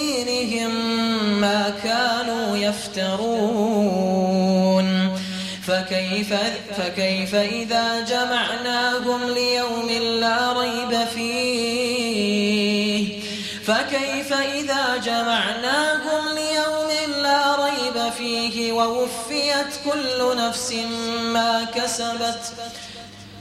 دينهم ما كانوا يفترون. فكيف, فكيف إذا جمعناهم ليوم لا ريب فيه؟ فكيف إذا جمعناهم ليوم لا ريب فيه؟ ووفيت كل نفس ما كسبت.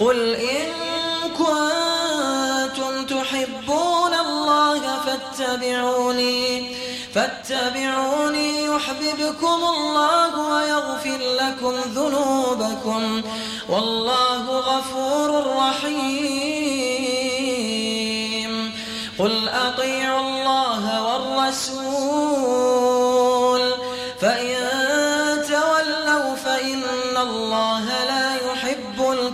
قل إن كنتم تحبون الله فاتبعوني فاتبعوني يحببكم الله ويغفر لكم ذنوبكم والله غفور رحيم. قل أطيعوا الله والرسول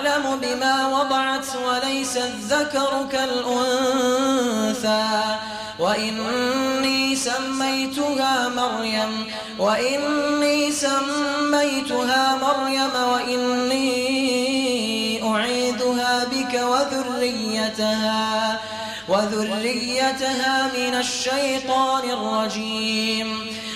أعلم بما وضعت وليس الذكر كالأنثى. وإني سميتها مريم وإني سميتها مريم وإني أعيذها بك وذريتها وذريتها من الشيطان الرجيم.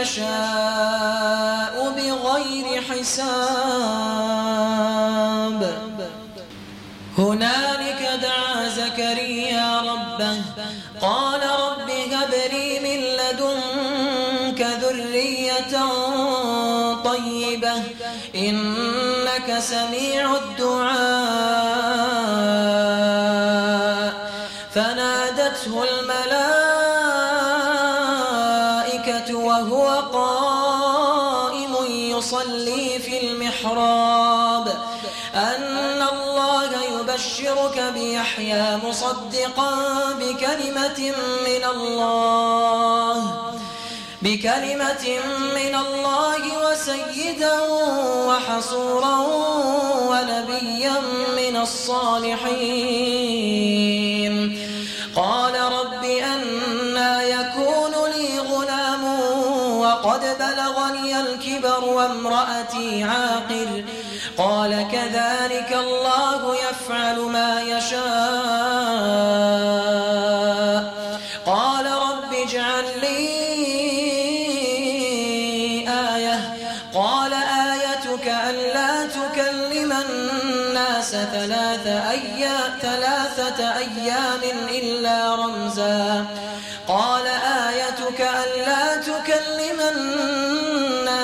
يشاء بغير حساب. هنالك دعا زكريا ربه قال رب هب لي من لدنك ذرية طيبة إنك سميع الدعاء وهو قائم يصلي في المحراب. أن الله يبشرك بيحيى مصدقا بكلمة من الله بكلمة من الله وسيدا وحصورا ونبيا من الصالحين. وامرأتي عاقر قال كذلك الله يفعل ما يشاء. قال رب اجعل لي آية. قال آيتك ألا تكلم الناس ثلاث أيام ثلاثة أيام إلا رمزا.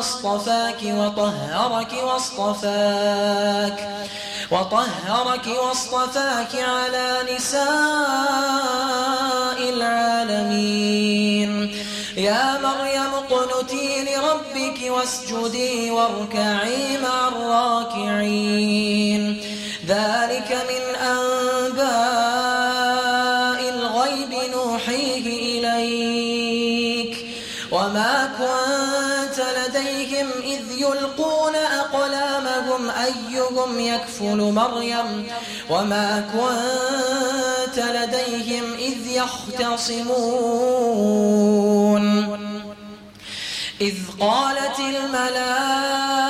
الله اصطفاك وطهرك واصطفاك وطهرك واصطفاك على نساء العالمين. يا مريم اقنتي لربك واسجدي واركعي مع الراكعين. ذلك من أنباء الغيب نوحيه إليك. وما كنت يلقون أقلامهم أيهم يكفل مريم وما كنت لديهم إذ يختصمون إذ قالت الملائكة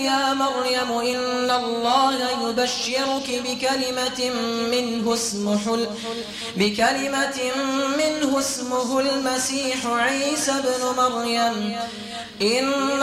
يا مريم إن الله يبشرك بكلمة منه اسمه بكلمة منه اسمه المسيح عيسى ابن مريم إن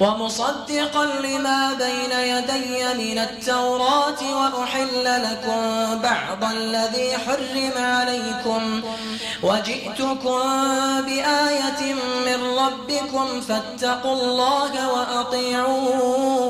ومصدقا لما بين يدي من التوراة وأحل لكم بعض الذي حرم عليكم وجئتكم بآية من ربكم فاتقوا الله وأطيعون